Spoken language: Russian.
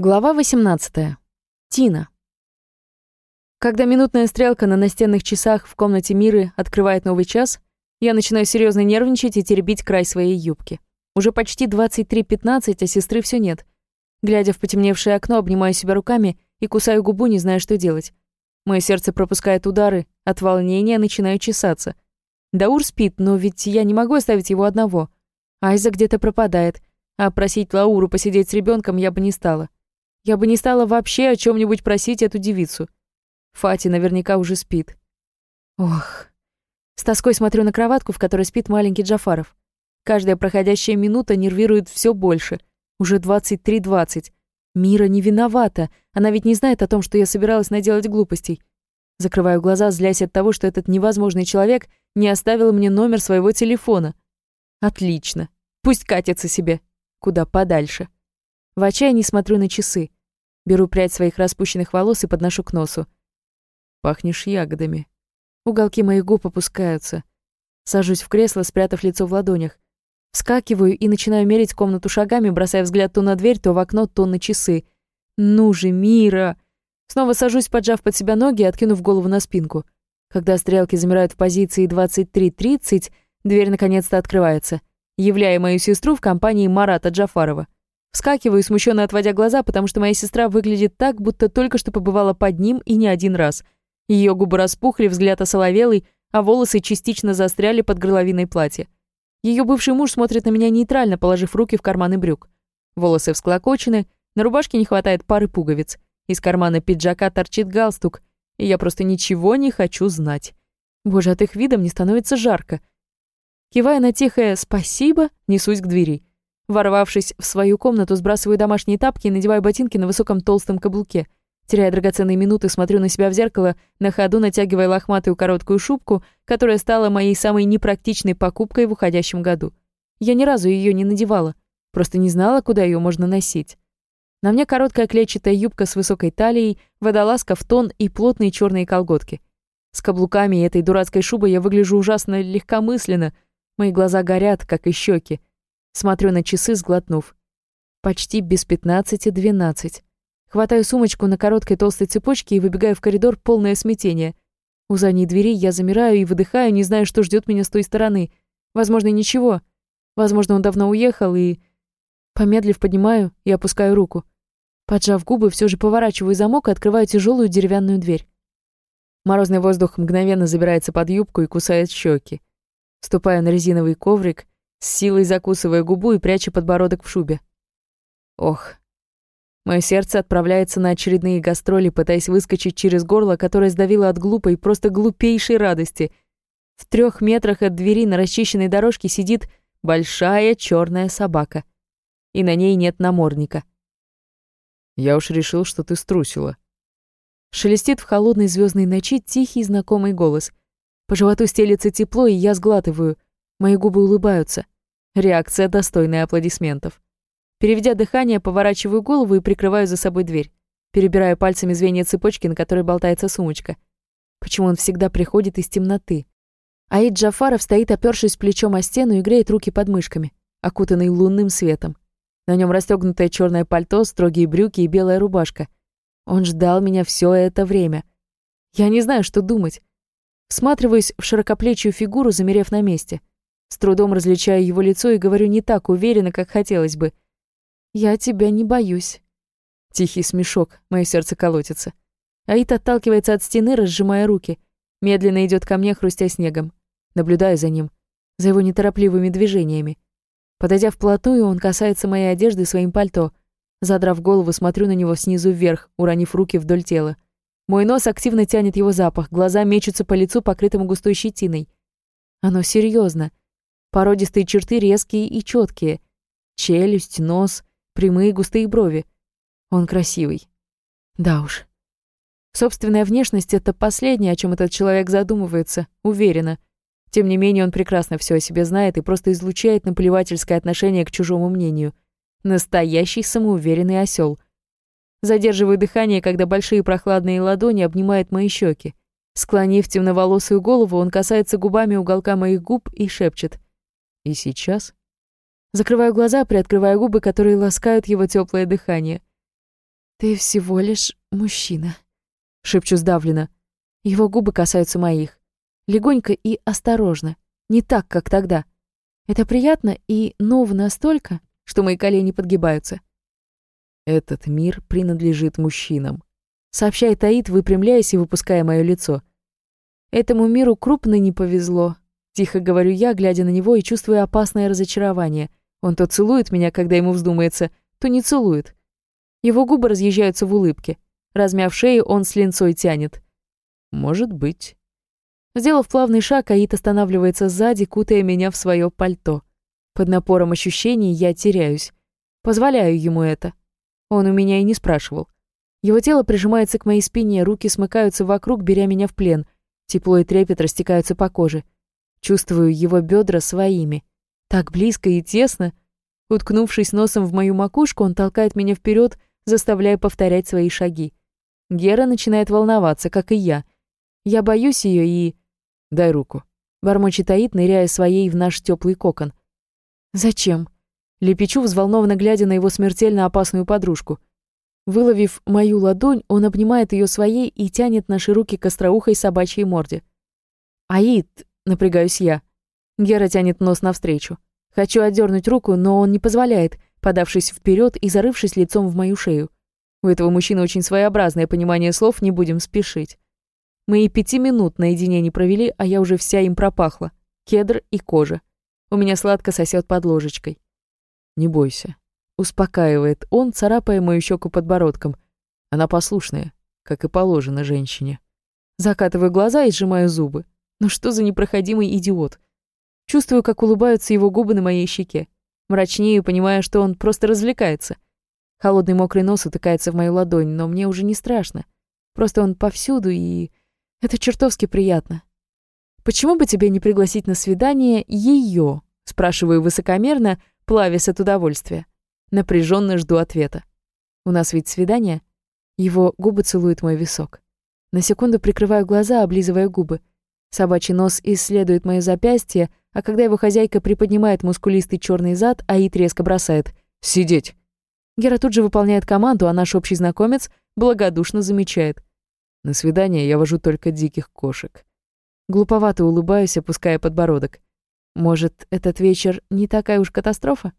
Глава 18. Тина. Когда минутная стрелка на настенных часах в комнате Миры открывает новый час, я начинаю серьезно нервничать и теребить край своей юбки. Уже почти 23.15, а сестры все нет. Глядя в потемневшее окно, обнимаю себя руками и кусаю губу, не зная, что делать. Мое сердце пропускает удары, от волнения начинаю чесаться. Даур спит, но ведь я не могу оставить его одного. Айза где-то пропадает, а просить Лауру посидеть с ребенком я бы не стала. Я бы не стала вообще о чем нибудь просить эту девицу. Фати наверняка уже спит. Ох. С тоской смотрю на кроватку, в которой спит маленький Джафаров. Каждая проходящая минута нервирует все больше. Уже 23.20. Мира не виновата. Она ведь не знает о том, что я собиралась наделать глупостей. Закрываю глаза, злясь от того, что этот невозможный человек не оставил мне номер своего телефона. Отлично. Пусть катится себе. Куда подальше. В отчаянии смотрю на часы. Беру прядь своих распущенных волос и подношу к носу. Пахнешь ягодами. Уголки моих губ опускаются. Сажусь в кресло, спрятав лицо в ладонях. Вскакиваю и начинаю мерить комнату шагами, бросая взгляд то на дверь, то в окно, то на часы. Ну же, Мира! Снова сажусь, поджав под себя ноги и откинув голову на спинку. Когда стрелки замирают в позиции 23.30, дверь наконец-то открывается, являя мою сестру в компании Марата Джафарова. Вскакиваю, смущенно отводя глаза, потому что моя сестра выглядит так, будто только что побывала под ним и не один раз. Ее губы распухли, взгляд осоловелый, а волосы частично застряли под горловиной платья. Ее бывший муж смотрит на меня нейтрально, положив руки в карманы брюк. Волосы всклокочены, на рубашке не хватает пары пуговиц. Из кармана пиджака торчит галстук, и я просто ничего не хочу знать. Боже, от их вида мне становится жарко. Кивая на тихое «спасибо», несусь к двери. Ворвавшись в свою комнату, сбрасываю домашние тапки и надеваю ботинки на высоком толстом каблуке. Теряя драгоценные минуты, смотрю на себя в зеркало, на ходу натягивая лохматую короткую шубку, которая стала моей самой непрактичной покупкой в уходящем году. Я ни разу ее не надевала, просто не знала, куда ее можно носить. На мне короткая клетчатая юбка с высокой талией, водолазка в тон и плотные черные колготки. С каблуками и этой дурацкой шубой я выгляжу ужасно легкомысленно, мои глаза горят, как и щеки. Смотрю на часы, сглотнув. Почти без пятнадцати двенадцать. Хватаю сумочку на короткой толстой цепочке и выбегаю в коридор, полное смятение. У задней двери я замираю и выдыхаю, не зная, что ждет меня с той стороны. Возможно, ничего. Возможно, он давно уехал и... Помедлив, поднимаю и опускаю руку. Поджав губы, все же поворачиваю замок и открываю тяжелую деревянную дверь. Морозный воздух мгновенно забирается под юбку и кусает щеки. Ступаю на резиновый коврик с силой закусывая губу и пряча подбородок в шубе. Ох. Мое сердце отправляется на очередные гастроли, пытаясь выскочить через горло, которое сдавило от глупой, просто глупейшей радости. В трех метрах от двери на расчищенной дорожке сидит большая черная собака. И на ней нет намордника. «Я уж решил, что ты струсила». Шелестит в холодной звездной ночи тихий знакомый голос. По животу стелится тепло, и я сглатываю — Мои губы улыбаются. Реакция, достойная аплодисментов. Переведя дыхание, поворачиваю голову и прикрываю за собой дверь. Перебираю пальцами звенья цепочки, на которой болтается сумочка. Почему он всегда приходит из темноты? Аид Джафаров стоит, опёршись плечом о стену и греет руки под мышками, окутанный лунным светом. На нем расстёгнутое чёрное пальто, строгие брюки и белая рубашка. Он ждал меня всё это время. Я не знаю, что думать. Всматриваюсь в широкоплечью фигуру, замерев на месте. С трудом различаю его лицо и говорю не так уверенно, как хотелось бы. «Я тебя не боюсь». Тихий смешок, мое сердце колотится. Аид отталкивается от стены, разжимая руки. Медленно идет ко мне, хрустя снегом. Наблюдаю за ним, за его неторопливыми движениями. Подойдя вплотную, он касается моей одежды своим пальто. Задрав голову, смотрю на него снизу вверх, уронив руки вдоль тела. Мой нос активно тянет его запах, глаза мечутся по лицу, покрытому густой щетиной. Оно серьезно. Породистые черты резкие и четкие. Челюсть, нос, прямые густые брови. Он красивый. Да уж. Собственная внешность — это последнее, о чем этот человек задумывается, уверена. Тем не менее, он прекрасно все о себе знает и просто излучает наплевательское отношение к чужому мнению. Настоящий самоуверенный осел. Задерживаю дыхание, когда большие прохладные ладони обнимают мои щеки. Склонив темноволосую голову, он касается губами уголка моих губ и шепчет. И сейчас? Закрываю глаза, приоткрывая губы, которые ласкают его теплое дыхание. «Ты всего лишь мужчина», — шепчу сдавленно. Его губы касаются моих. Легонько и осторожно. Не так, как тогда. Это приятно и ново настолько, что мои колени подгибаются. «Этот мир принадлежит мужчинам», — сообщает Аид, выпрямляясь и выпуская мое лицо. «Этому миру крупно не повезло», — тихо говорю я, глядя на него и чувствуя опасное разочарование. Он то целует меня, когда ему вздумается, то не целует. Его губы разъезжаются в улыбке. Размяв шею, он с линцой тянет. «Может быть». Сделав плавный шаг, Аид останавливается сзади, кутая меня в свое пальто. Под напором ощущений я теряюсь. Позволяю ему это. Он у меня и не спрашивал. Его тело прижимается к моей спине, руки смыкаются вокруг, беря меня в плен. Тепло и трепет растекаются по коже. Чувствую его бедра своими. Так близко и тесно. Уткнувшись носом в мою макушку, он толкает меня вперед, заставляя повторять свои шаги. Гера начинает волноваться, как и я. Я боюсь ее и... «Дай руку», — бормочет Аид, ныряя своей в наш теплый кокон. «Зачем?» Лепечу, взволнованно глядя на его смертельно опасную подружку. Выловив мою ладонь, он обнимает ее своей и тянет наши руки к остроухой собачьей морде. «Аид!» — напрягаюсь я. Гера тянет нос навстречу. Хочу отдернуть руку, но он не позволяет, подавшись вперед и зарывшись лицом в мою шею. У этого мужчины очень своеобразное понимание слов, не будем спешить. Мы и пяти минут наедине не провели, а я уже вся им пропахла. Кедр и кожа. У меня сладко сосет под ложечкой. «Не бойся», — успокаивает он, царапая мою щеку подбородком. Она послушная, как и положено женщине. Закатываю глаза и сжимаю зубы. Ну что за непроходимый идиот? Чувствую, как улыбаются его губы на моей щеке. Мрачнею, понимая, что он просто развлекается. Холодный мокрый нос утыкается в мою ладонь, но мне уже не страшно. Просто он повсюду, и это чертовски приятно. «Почему бы тебе не пригласить на свидание ее?» Спрашиваю высокомерно, плавясь от удовольствия. Напряженно жду ответа. У нас ведь свидание. Его губы целуют мой висок. На секунду прикрываю глаза, облизывая губы. Собачий нос исследует мое запястье, а когда его хозяйка приподнимает мускулистый черный зад, Аид резко бросает «Сидеть!». Гера тут же выполняет команду, а наш общий знакомец благодушно замечает. «На свидание я вожу только диких кошек». Глуповато улыбаюсь, опуская подбородок. Может, этот вечер не такая уж катастрофа?